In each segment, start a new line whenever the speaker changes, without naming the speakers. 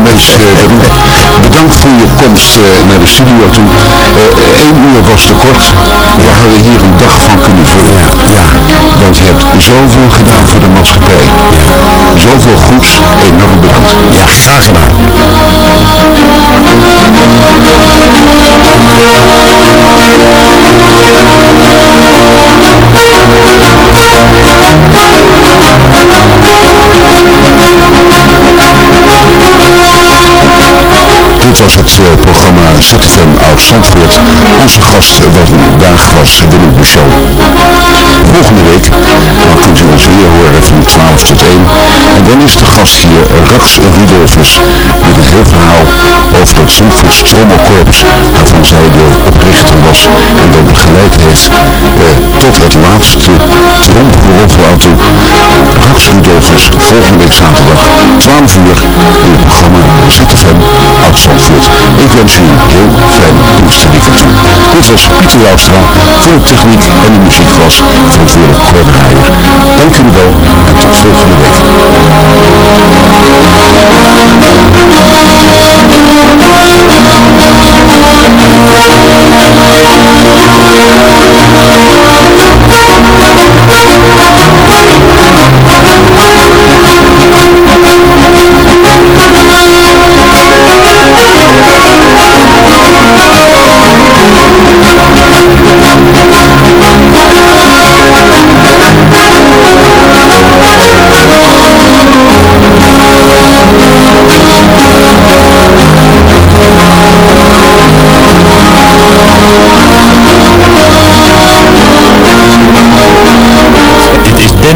Uh, bedankt voor je komst naar de studio toe. Eén uur was te kort. We hadden hier een dag van kunnen vullen. Ja, want je hebt zoveel gedaan voor de maatschappij. Zoveel goeds. Enorm bedankt.
Ja, graag gedaan.
Dit was het uh, programma ZFM Oud Zandvoort. Onze gast vandaag was Willem Bouchon. Volgende week dan kunt u ons weer horen van 12 tot 1. En dan is de gast hier Rax Rudolfus met een heel verhaal over het Zandvoorts Trommelkorps waarvan zij de oprichter was en dat begeleid heeft uh, tot het laatste tromgeroffel aan toe. Rax Rudolfus volgende week zaterdag 12 uur in het programma ZFM Oud Zandvoort. Ik wens u heel fijn Pinksterweekend toe. Dit was Pieter Joustra voor de techniek en de muziek was verantwoordelijk Cor Draaier. Dank jullie wel en tot volgende week.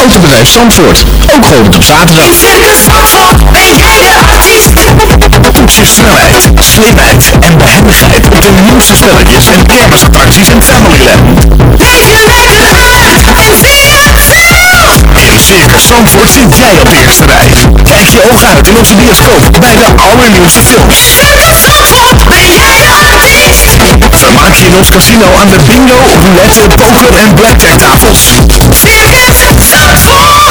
Autobedrijf Zandvoort, ook geopend op zaterdag. Toets je snelheid, slimheid en behendigheid op de nieuwste spelletjes en kermisattracties en Familyland. In Circus Zandvoort zit jij op de eerste rij. Kijk je ogen uit in onze bioscoop bij de allernieuwste films. Vermaak je in ons casino aan de bingo, roulette, poker en blackjack tafels.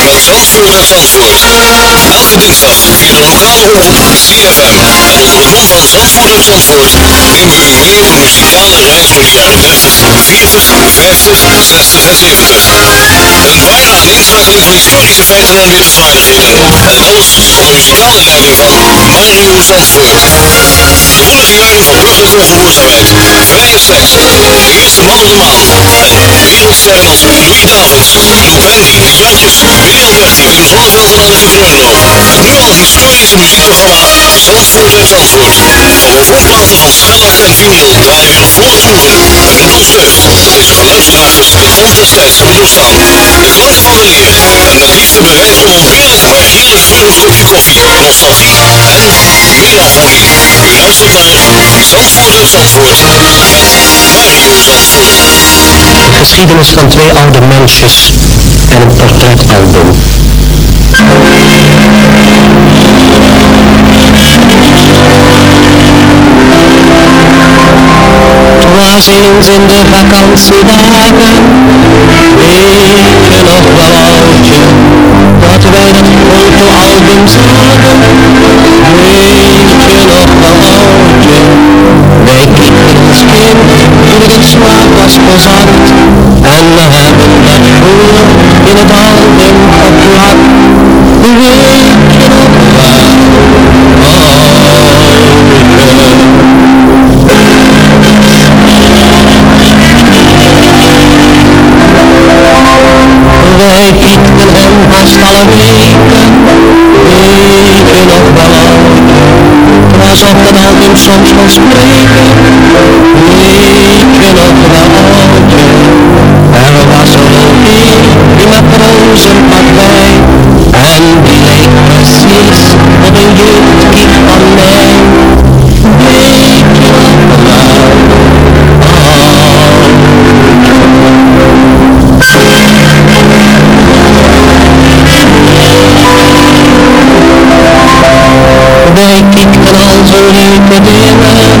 Zandvoort
uit Zandvoort. Elke dinsdag via de lokale omroep CFM. En de kabel van Zandvoort uit Zandvoort nemen we u mee op een muzikale reis door de jaren 30, 40, 50, 60 en 70. Een ware aaneenschakeling van historische feiten en weergevaardigheden. En alles onder muzikale leiding van Mario Zandvoort. Gevoelige jaren van burgerlijke ongehoorzaamheid, vrije seks, de eerste man op de maan en wereldsterren als Louis Davids, Wim Zonneveld en Anneke Grunlo. Nu al historische muziekprogramma Zandvoort uit Zandvoort. Van opnames van schellak en vinyl waren weer voorproeven. En als jeugd, deze geluid luisteraars die vol destijds stilstaan. Het glas van weleer en met liefde bereid om heerlijk maar heerlijk fijn kopje koffie, nostalgie en melancholie. U luistert naar Zandvoort uit Zandvoort met Mario Zandvoort.
geschiedenis van twee oude mensjes en een portretalbum. Het was eens in de vakantiedagen, weet je nog wel oudje, dat wij dat fotoalbum zagen, weet je nog wel oudje, wij keken als kind toen in slaap was verzakt, en we hebben dat vroeger in het album geplakt, weet je nog oudje. Wij piekten hem vast alle weken, weet je nog wel het was op dat album soms kon spreken, weet je nog wel oudje, er was een die met rozenpak bij, en die leek precies op een jeugdkiek van mij, weet je nog wel Wij kiekten al zo weet je nog wel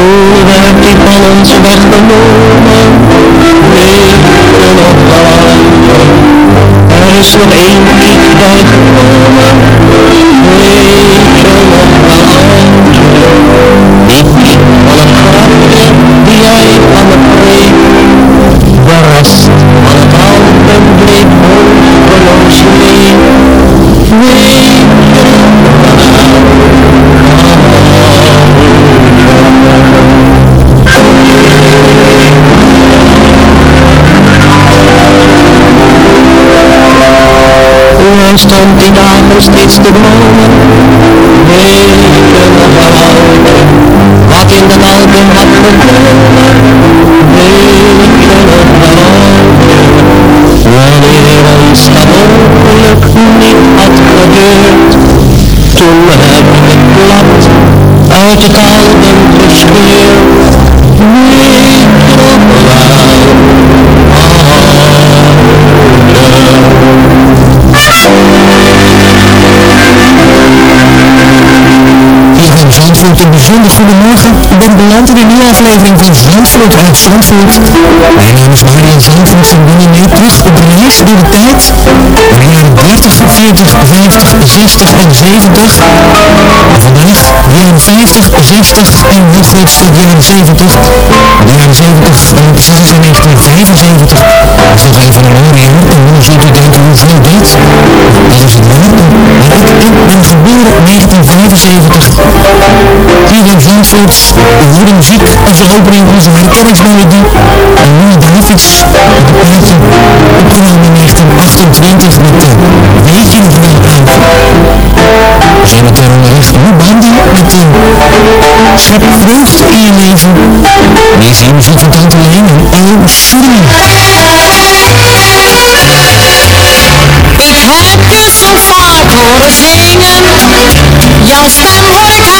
Toen werd die van ons weggenomen, nog wel oudje. Er is nog één kiek bijgekomen, weet je nog oudje. Die kiek van een grapje die jij van me kreeg. De rest van het album bleef hopeloos leeg. Weet je nog stond die dagen steeds te dromen, wel oudje, wat in dat album had gekomen, wel oudje, wanneer ons dat ongeluk niet had gebeurd, toen heb ik het blad uit het album gescheurd, weet je
een bijzonder goedemorgen. Ik ben beland in een nieuwe aflevering van Zandvoort uit Zandvoort. Mijn naam is Marian Zandvoort en ben je mee terug op reis door de tijd. Naar de jaren 30, 40, 50, 60 en 70. En vandaag jaren 50, 60 en voor de jaren 70. De jaren 70, om precies te zijn 1975. Dat is nog even een mooi jaar. En nu zult u denken hoeveel dit. Dat is het jaar. Maar ik, ik ben geboren in 1975. Hier in Zandvoort, we horen muziek als opening onze herkenningsmelodie. En Louis Davids, de plaatje, opgenomen in 1928 met de Weet je nog wel oud. Zometeen onderweg nu banden met de Schep Vreugd in je leven. Hier muziek van Tante Leen en Oh Sorry.
Ik heb zo vaak horen zingen, jouw stem hoor ik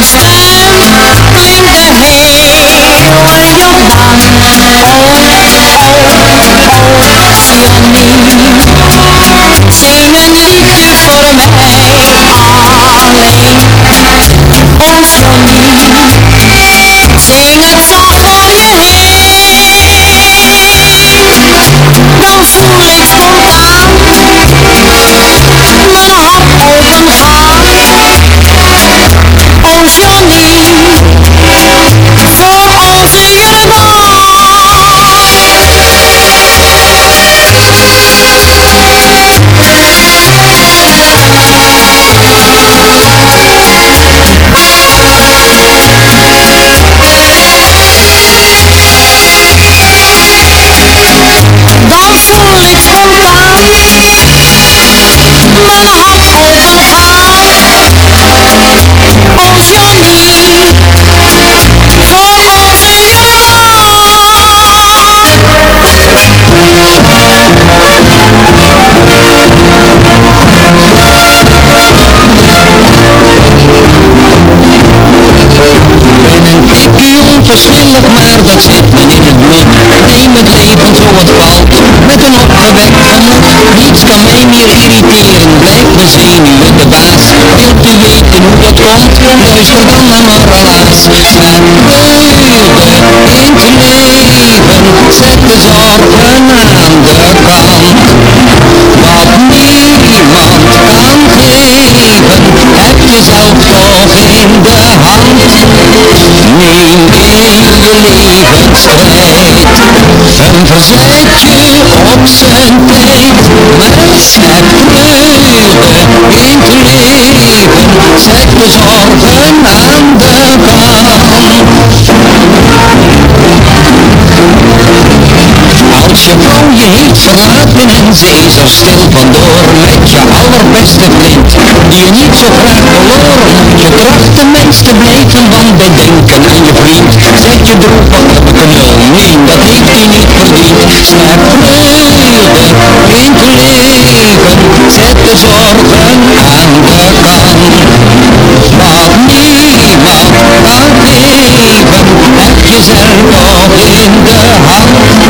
Jouw
Onverschillig, maar dat zit me in het bloed. Neem het leven zo het valt, met een opgewekt gemoed. Niets kan mij meer irriteren, blijft mijn zenuwen de baas. Wilt u weten hoe dat komt? Luister dan naar helaas. Het vreugde in het leven, zet de zorgen aan de kant. Wat niemand kan geven, heb je zelf toch in de hand. Een verzetje op zijn tijd. Maar schep vreugde in het leven, zet de zorgen aan de kant. Als je heeft verlaten en ze is er stil vandoor. Met je allerbeste vriend die je niet zo graag verloren. Moet je mens te blijven want bij denken aan je vriend. Zet je droevig op de nul nee dat heeft hij niet verdiend. Schep vreugde in het leven. Zet de zorgen aan de kant wat niemand kan geven heb je zelf nog in de hand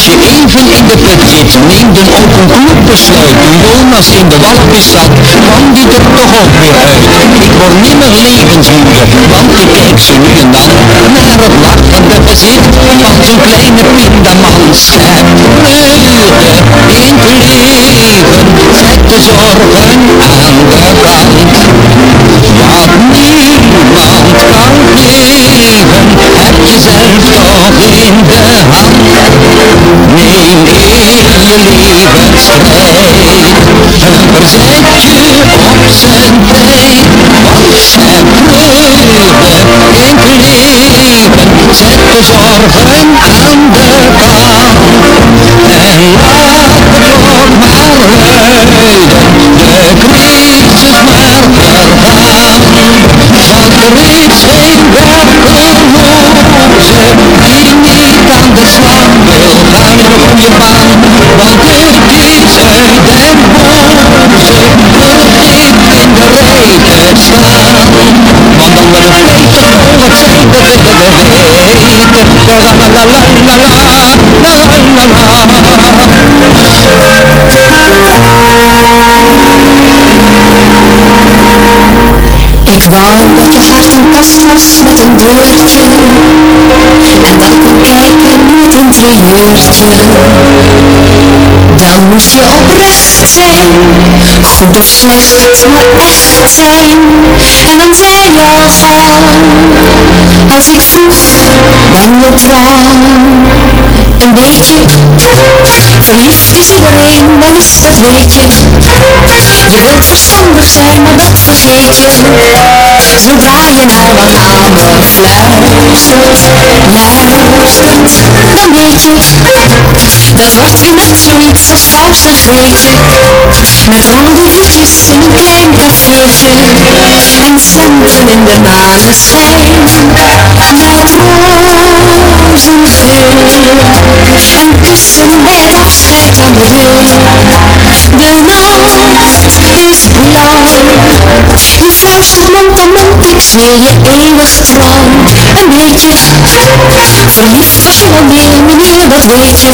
je even in de put zit, neem dan ook een kloek besluit. Jonas in de walvis zat, kwam die er toch ook weer uit. Ik word nimmer levensmoede, want ik kijk zo nu en dan naar het lachende gezicht van zo'n kleine pindaman. Schep vreugde in het leven, zet de zorgen aan de kant. Wat niemand kan geven, heb je zelf toch in de hand. Neem je levensstrijd een verzetje op zijn tijd. Want schep vreugde in het leven, zet de zorgen aan de kant. En laat
Ik wou dat je hart een kast was met een deurtje En dat ik kon kijken het interieurtje Dan moest je oprecht zijn,
de vlucht maar echt zijn. En dan zei je al als ik vroeg, ben je trouw. Een beetje, verliefd is iedereen, dan is dat weet je. Je wilt verstandig zijn, maar dat vergeet je. Zodra je naar wat aandacht fluistert, luistert, dan weet je. Dat wordt weer net zoiets als fout vergeten. Met wandelingjes in een klein cafeetje. En centen in de maneschijn. Bij het rozengeur. Een kussen bij het afscheid aan de deur. De nacht is blauw. Je fluistert mond aan mond, ik zweer je eeuwig trouw. Een beetje verliefd was je meer, meneer, dat weet je.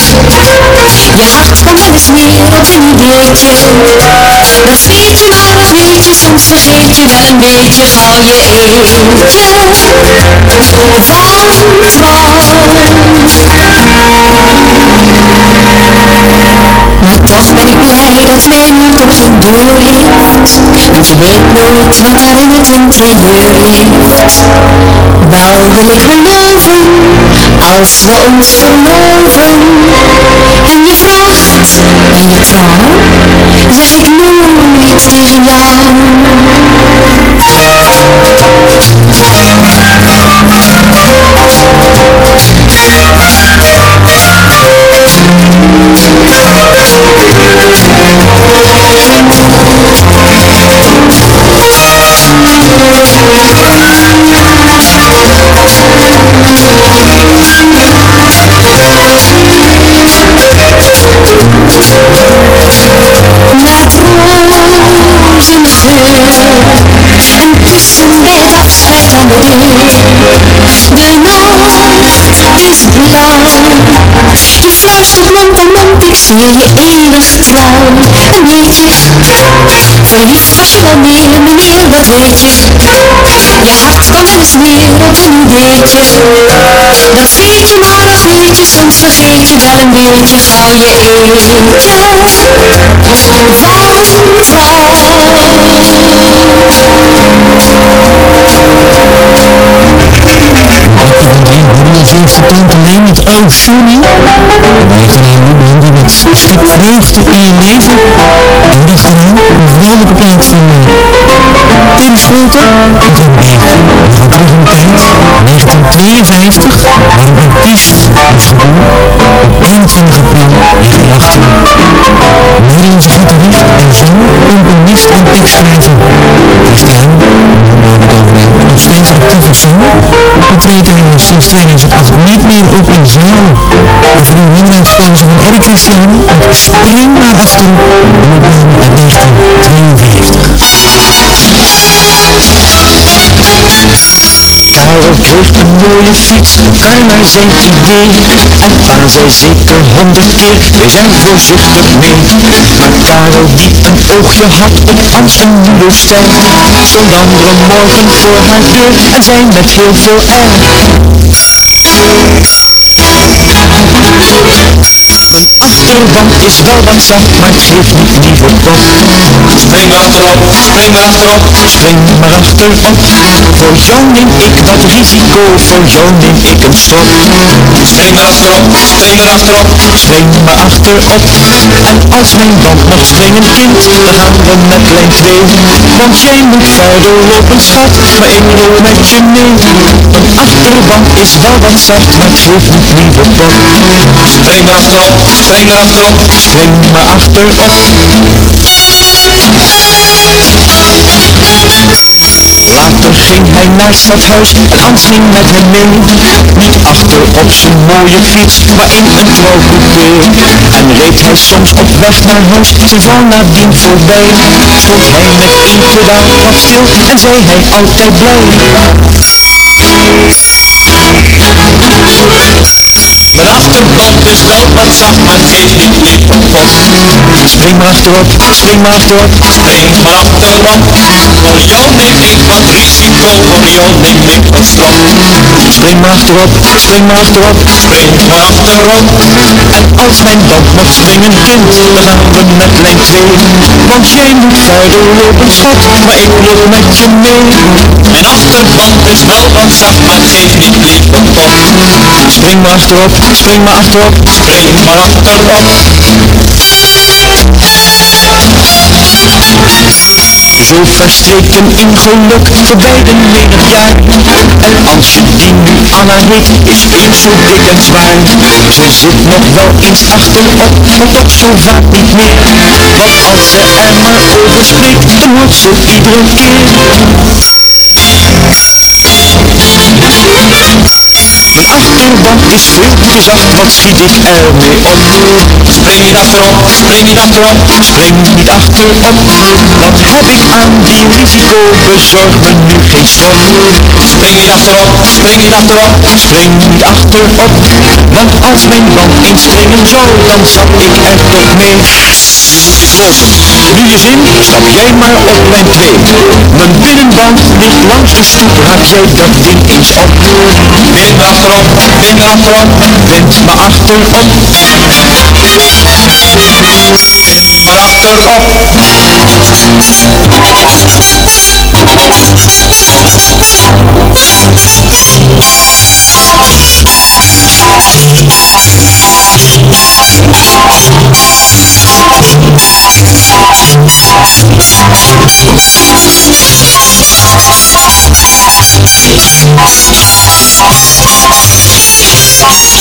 Je hart kan wel eens meer op een ideetje. Dat weet je maar, dat weet je, soms vergeet je wel een beetje gauw je eetje van maar toch ben ik blij dat jij nu toch geen deur ligt Want je weet nooit wat er in het interieur ligt Wel wil ik geloven, als we ons verloven En je vraagt, ben je trouw? Zeg ik nooit tegen jou En kussen bij het afscheid aan de deur De nacht is blauw Je mond aan mond, ik zweer je eeuwig trouw En weet je, verliefd was je wel meer, meneer, dat weet je Je hart wel eens meer op een ideetje Dat weet je maar, dat weet soms vergeet je wel een beetje gauw je eetje van
veel vertoont alleen met Oh. Ben je geen iemand die met schip vreugde in je leven? Doe dat gewoon. Een vrolijke plaat van Tim. Ik kom mee. We gaan terug in de tijd. 1952. Waar een artiest is geboren. Op 21 april 1918. Nederlandse gitarist en zanger, componist en tekstschrijver. Is hij, nu het overheen, nog steeds actief als zanger. Betreedt hij sinds 2008 niet meer op in zalen. De vriendin uitgekozen van Eric Christian met Spring naar achteren, een opname uit 1952.
Karel kreeg een mooie fiets, Carla zijn idee En pa zei zeker honderd keer, zijn voorzichtig mee. Maar Karel die een oogje had op Hans en moeders stijl Stond andere morgen voor haar deur en zei met heel veel air achterwand is wel zacht, maar het geeft niet lieve pop.
Spring maar achterop, spring maar achterop.
Spring maar achterop, voor jou neem ik dat risico, voor jou neem ik een stop.
Spring maar achterop, spring maar achterop.
Spring maar achterop, en als mijn band nog springen kind, dan gaan we met lijn 2. Want jij moet verder lopen schat, maar ik loop met je mee. Een achterband is wel wat zacht, maar het geeft niet lieve pop.
Spring maar achterop, spring maar achterop.
Spring maar achterop. Later ging hij naar stadhuis en Hans ging met hem mee. Niet achter op zijn mooie fiets, maar in een trouwcoupé. En reed hij soms op weg naar huis, zijn vrouw nadien voorbij. Stond hij met één pedaal wat stil en zei hij altijd blij.
Mijn achterband is wel wat zacht, maar het geeft niet op pop.
Spring maar achterop, spring maar achterop.
Spring maar achterop. Orion neemt niet wat risico, Orion neemt niet wat straf.
Spring maar achterop, spring maar achterop.
Spring maar achterop.
En als mijn band nog springen kind, dan gaan we met lijn 2. Want jij moet verder lopen schat, maar ik loop met je mee.
Mijn achterband is wel wat zacht, maar het geeft niet meer kapot.
Spring maar achterop, spring maar achterop.
Spring maar achterop.
Zo verstreken in geluk voor beiden menig jaar. En als je die nu Anna heet, is Piet zo dik en zwaar. Ze zit nog wel eens achterop, maar toch zo vaak niet meer. Want als ze er maar over spreekt, dan wordt ze iedere keer. Mijn achterband is te zacht, wat schiet ik ermee op?
Spring niet achterop, spring niet achterop.
Spring niet achterop, wat heb ik aan die risico, bezorg me nu geen strop.
Spring niet achterop, spring niet achterop.
Spring niet achterop, want als mijn band inspringen zou, dan zat ik er toch mee. Nu je zin, stap jij maar op lijn 2. Mijn binnenband ligt langs de stoep, raak jij dat ding eens op.
Wind maar achterop, wind maar achterop.
Wind me achterop,
Maar achterop.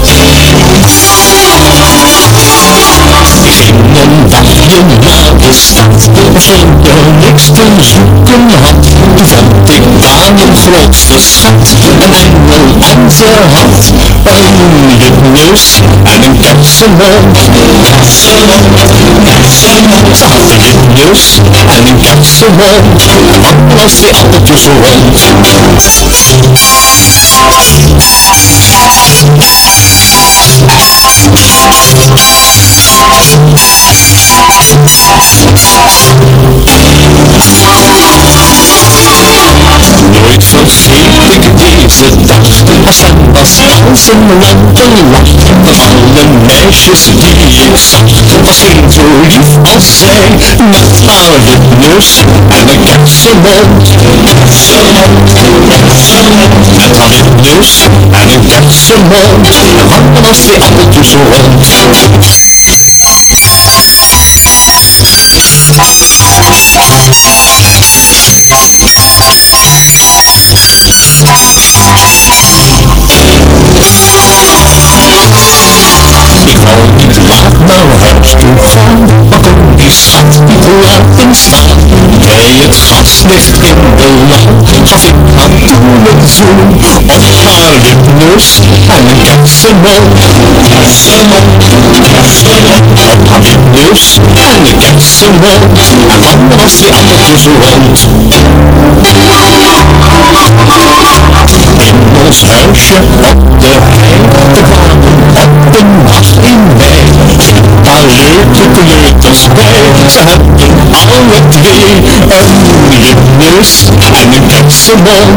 Binnen stad, zonder niks te zoeken had, vond ik daar mijn grootste schat, een engel en ze had een witneus en een kersenmond. Kersenmond, kersenmond, een witneus en een kersenmond, en wat was die appeltjes rond. Nooit vergeet ik deze dag Hassan was als een lampenlach Van alle meisjes die ik zag Was geen zo lief als zij Met haar wipneus en een kersenmond Met haar wipneus en een kersenmond En wat was die appeltjes rond Naar huis toe gaan, maar kon die schat niet laten staan. Bij het gaslicht in de laan gaf ik een zoen op haar wipneus en een kersenmond. Kersenmond, op haar wipneus en een kersenmond. En dan was die appeltjes rond. In ons huisje op de hei, er kwamen op een nacht in mei. Leuke kleuters bij, ze hebben alle twee een wipneus en een. Kersenmond,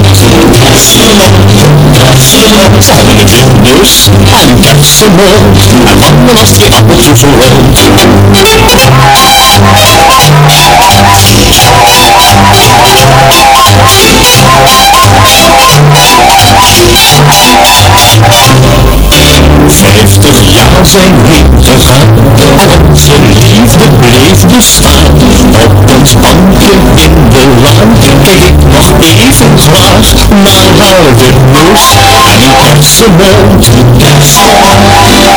kersenmond, ze hadden een wipneus en een kersenmond. En dan was die appeltjes rond. Vijftig jaar zijn heen gegaan onze liefde bleef bestaan. Op ons bankje in de laan keek nog even graag naar haar wipneus en een kersenmond. Kersenmond, kersenmond,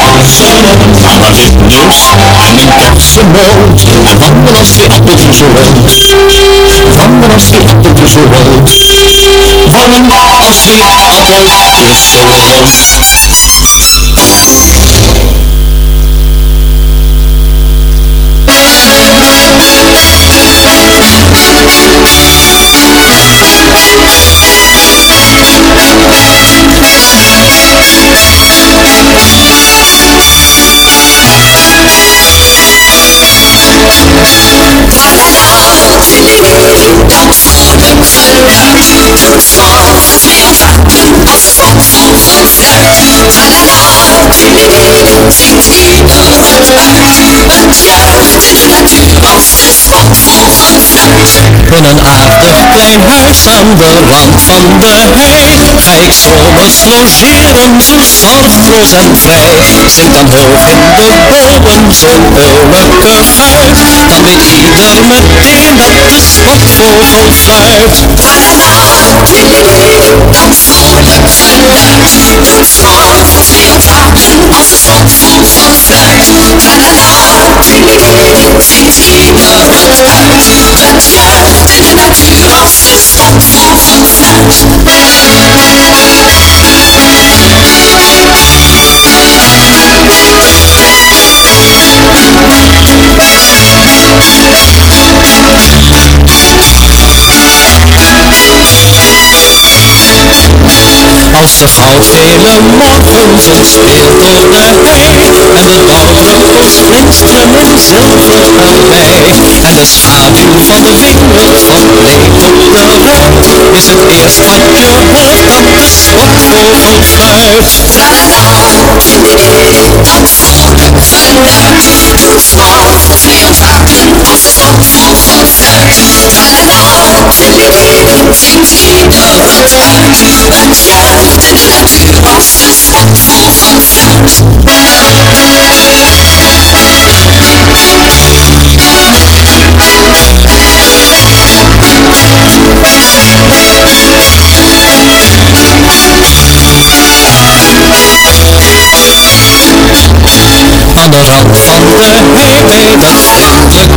naar haar wipneus en een kersenmond. En van was die appeltjes rond. Van was die appeltjes rond. Van was die appeltjes rond. 他
来到这里，让世人知道。Thank you.
In een aardig klein huis aan de rand van de hei Ga ik zomers logeren, zo zorgloos en vrij Zingt dan hoog in de bomen zo'n vrolijke fluit Dan weet ieder meteen dat de spotvogel fluit Als de goudgele morgenzon speelt door de hei En de blauwe glinsteren in zilver karwei En de schaduw van de winkel verbleekt op de ruit Is het eerst wat je hoort dat de fluit Aan de rand van de hei bij dat vriendelijke huis Voelt die vrolijke vogel zich blijkbaar er weer uit Maar de zomer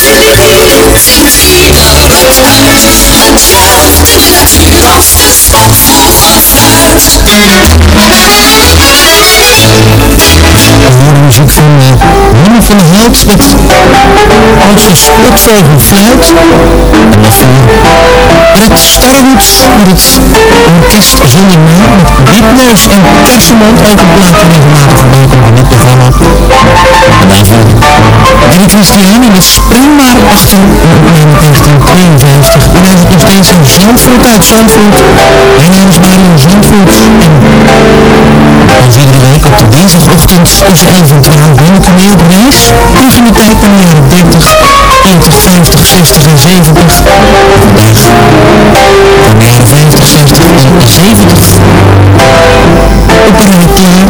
als de
van Held met een spotvogel fluit. En daarvoor Red Starwoods met het orkest Zonder Naam met Wipneus en Kersenmond, ook een plaat regelmatig komt in dit programma. En daarvoor Danny Christiani met Spring maar achter een opname 1952. U luistert nog steeds in Zandvoort uit Zandvoort. Mijn naam is Mario Zandvoort en als iedere week op de dinsdagochtend tussen 11 en 12 ben ik reis. In de tijd naar de jaren 30, 40, 50, 60 en 70. Vandaag van de jaren 50, 60 en 70. Apparaat klaar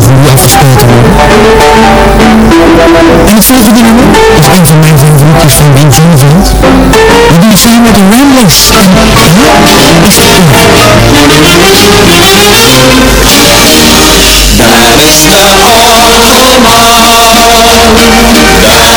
voor u afgespeeld. En het volgende nummer is een van mijn favorietjes van Wim Zonneveld. We doen het samen met de Ramblers. En is het klaar.
Daar is de orgelman, daar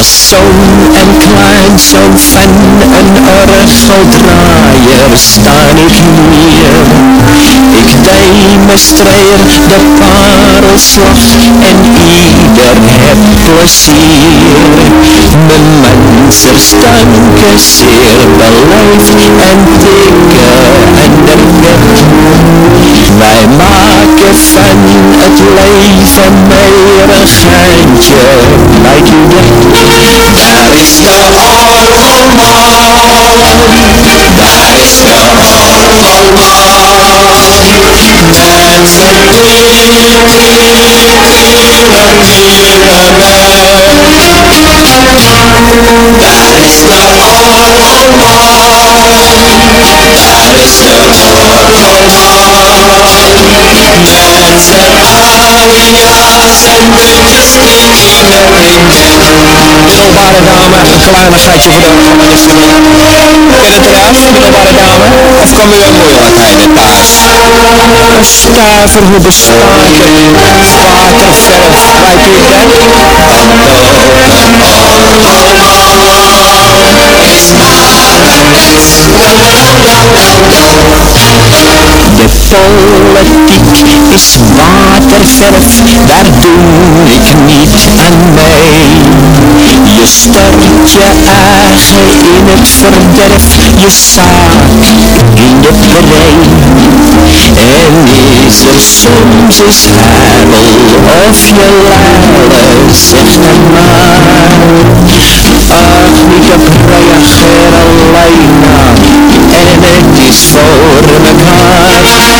en Zoon en kleinzoon van een orgeldraaier staan ik hier. Ik demonstreer de parelslag en ieder heeft plezier. Mijn mensen stanken zeer beleefd en tikken en nerveus. Wij maken van het leven meer een geintje, lijkt? Daar is de orgelman, daar is
Middelbare dame, een kleinigheidje voor de communisten. Ken het eruit, middelbare dame? Of kwam u uit moeilijkheden thuis? Een stuiver hoe bestaken, waterverf, weet u dat? De politiek is waterverf, daar doe ik niet aan mee. Je stort je eigen in het verderf, je zaak in de brei. En is er soms eens huil of je luilen, zeg het maar. Ach, niet op reageer alleen maar, en het is voor mekaar.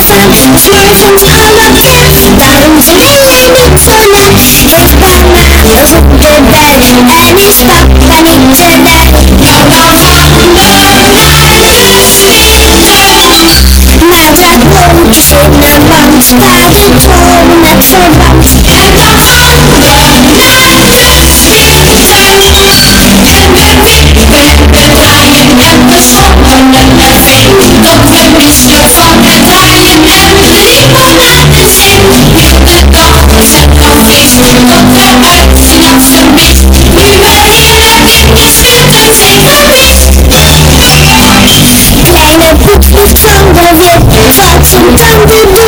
Zandvoort uit Zandvoort. Elke dinsdag via de lokale omroep CFM. En op de grond van Zandvoort uit Zandvoort nemen we u mee op een muzikale reis door de jaren 30, 40, 50, 60 en 70. Een ware aaneenschakeling van historische feiten en weergevaardigheden. En alles onder muzikale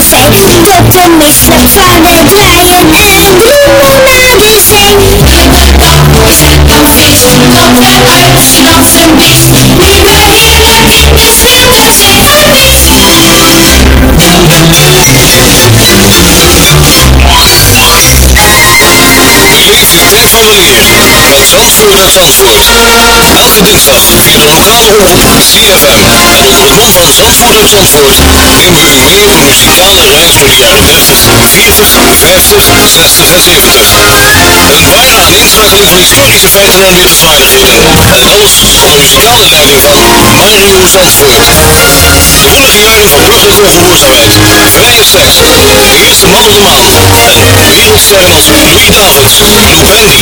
Zandvoort. De jaren van
gehoorzaamheid, vrije seks, de man op de maan en wereldsterren als Louis Davids, Brandy, de Jantjes, Wereldrijd Team Zonneveld en Alexander Rambo. Nu al historische muziekprogramma Zandvoort uit Zandvoort. Van de voorplaten van schellert en vinyl draaien weer volop genoegen uit ons jeugd. Deze geluidsdragers van destijds doorstaan. Het geluid van weleer en met liefde bereid om heerlijk, maar heerlijk geurend kopje koffie, nostalgie en melancholie. U luistert naar Zandvoort uit Zandvoort met Mario Zandvoort.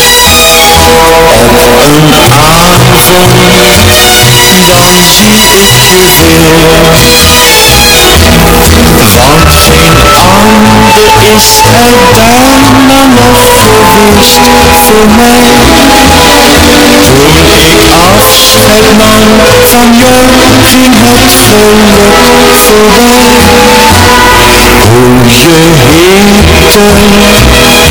geweest voor mij. Toen ik afscheid van jou, ging het geluk voorbij. Hoe je heette,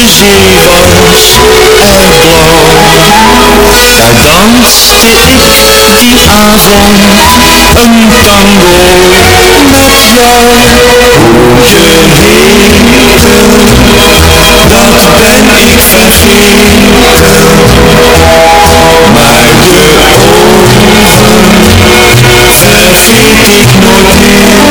de zee was erblauw. Daar danste ik die avond een tango met jou. Hoe je heette, dat ben ik vergeten. Maar je ogen vergeet ik nooit meer.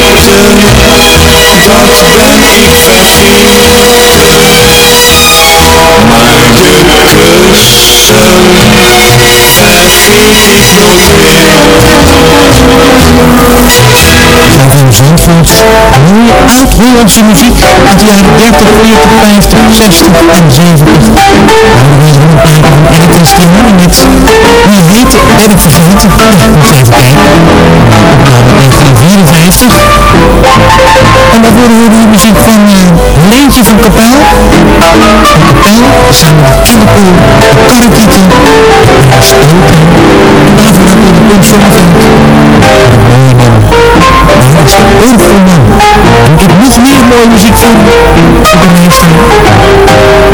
er heette,
Zandvoort. Mooie oud-Hollandse muziek uit de jaren 30, 40, 50, 60 en 70. Nou, we hebben een paar van Erwin Stromanet. Die heet Ben ik vergeten. Moet even kijken. Opname 1954. En daarvoor horen we muziek van uh, Leentje van Kapel. Van Kapel, samen met Kinderpoel, Karrekieten, en Stoten. En daarvoor hebben we de Pop Zonneveld. Mooie man. Dat is Oorvoerman. En ik nog meer mooie muziek voor u te beluisteren.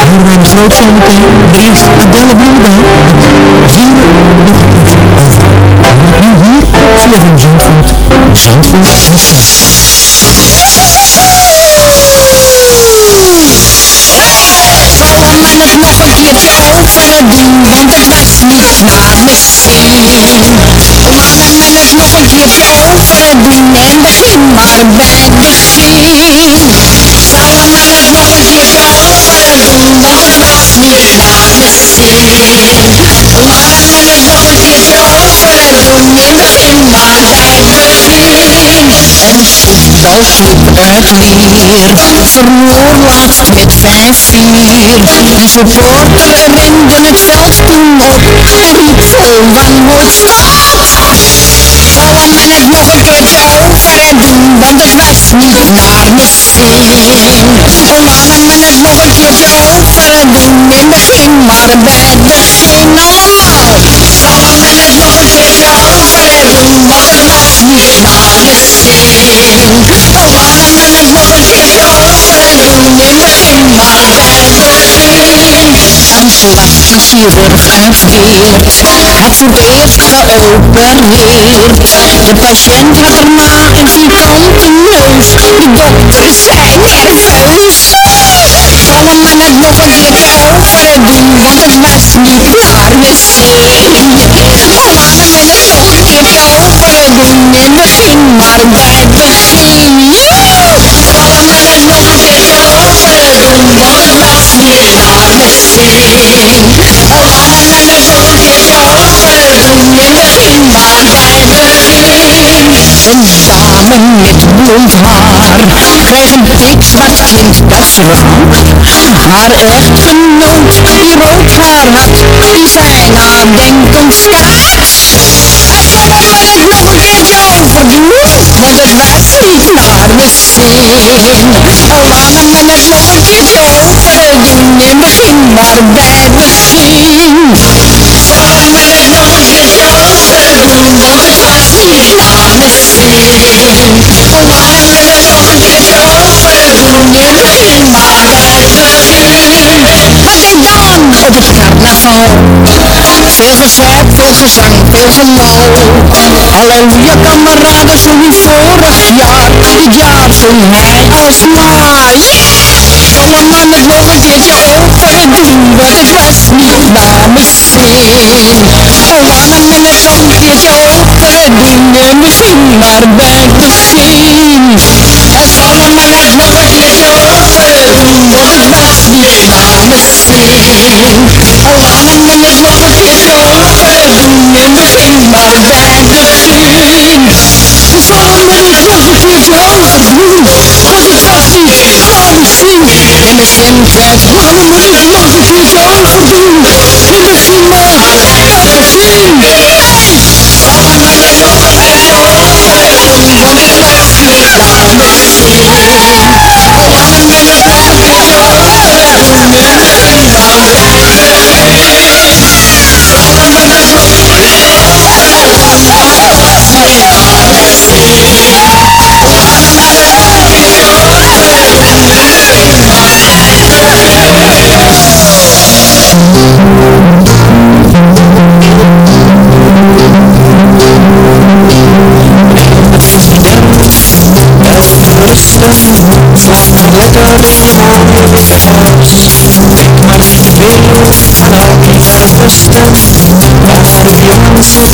Horen wij de groot zometeen. Maar eerst Adele Bloemendaal met Vieren nog keer over. En nu hier via van Zandvoort. Zandvoort met
En maar nog een keertje over doen, want het was niet naar. Laten we het nog een keertje over en begin maar bij. Een voetbalclub uit Leer verloor laatst met 5-4. De supporter rende het veld toen op en Vallen we het nog een keertje over en doen, want het was niet naar mijn zin. Laten we het nog een keertje over en doen, in begin maar bij het begin allemaal. Zullen we het nog een keertje over en doen, Laten we het nog een keertje over in het het geopereerd. De patiënt had maag en vierkante neus. De dokter zei nerveus. Vallen we het nog een keertje over en doen, want het was niet dame met blond haar kreeg een pikzwart kind per vrouw. Haar echtgenoot die rood haar had, straks. Zullen we het nog een keertje overdoen, want het was niet naar mijn zin. Het nog een keertje overdoen, in begin maar bij we het nog een keertje overdoen, want het was niet naar op het carnaval? Veel veel gezang, veel gelal. Halleluja kameraden zong hij vorig jaar. Dit jaar zong hij alsmaar. Vallen we het nog een keertje over en doen, want het was niet naar mijn zin. Laten we het nog een keertje over en doen, en begin maar bij het vallen we het nog keertje over want was niet naar mijn zin. Laten we het nog keertje over en doen, en begin maar bij het. Vallen we het nog over doen, want was mijn zin. En de stem krijgt, laten we het nog een keertje over doen, en begin maar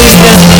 Yeah.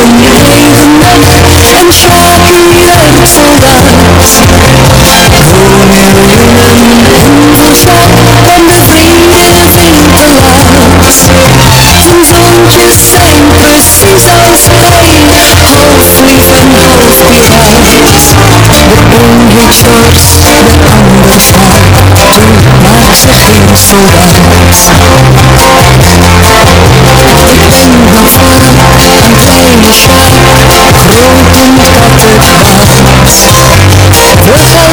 When you think I'm nothing and trying yet Will you remember the fact that nothing is improvised don't you think this is us way Both both we
can The only choice that I'm the fire We might have been so right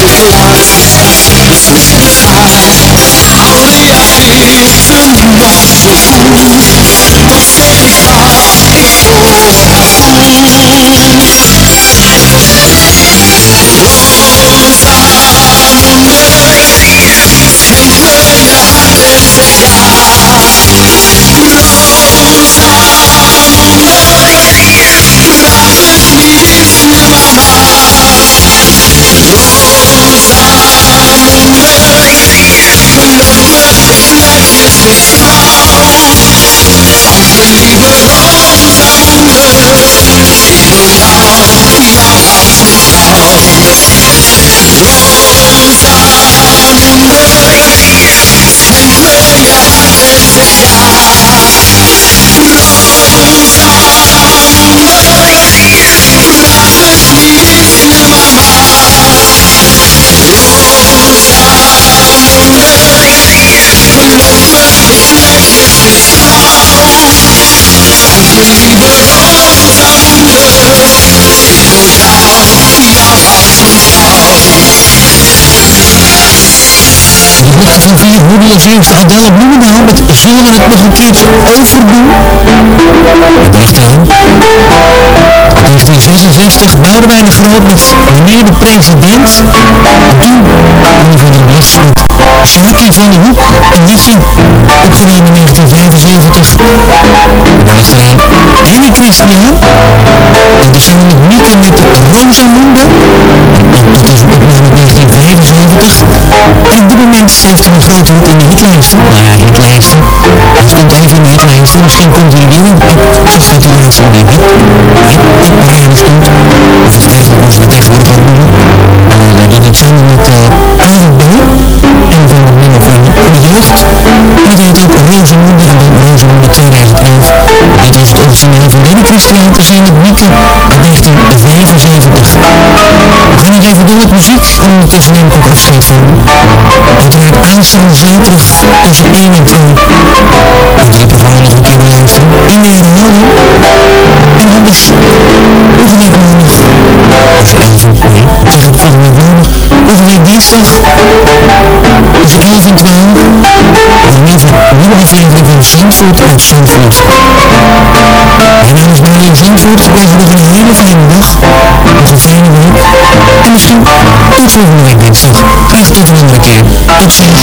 Olha isso, fundo, você está rico. Van
vier hoorde je als eerste Adele Bloemendaal met Zullen we het nog een keertje overdoen? En daarachteraan 1966 Boudewijn de Groot met Meneer de President. En toen Oliver de Blas met Sjakie van de Hoek, een liedje opgenomen in 1975. En daarachteraan Henny Christian. En de zijn nog Mieke met Rosamunde. En dat is een opname uit 1975. Heeft hij een grote hit in de hitlijsten. Nou ja, hitlijsten. Hij stond even in de hitlijsten. Misschien komt staat hij laatst in de hit. Hit, hitparade stond. Of het eigenlijk was we tegenwoordig ook noemen. En hij doet het samen met uh, Arie B. En van de mannen van de jeugd. Dat heet ook Rosamunde. En dan Rosamunde 2011. Dit was het origineel van Christian te zien met Mieke uit 1975. Met muziek. En ondertussen neem ik u. Uiteraard aanstaande zaterdag tussen 1 en 2. En dit programma nog een keer beluisteren. In de herhaling. En anders week maandag. Tussen 11 en 2. Ik zeg het volgende week 11 en 12. Een nieuwe aflevering van Zandvoort uit Zandvoort. Naam is Mario Zandvoort. Wens u nog een hele fijne dag. Een fijne week. En misschien tot volgende week dinsdag. Graag tot een andere keer. Tot ziens.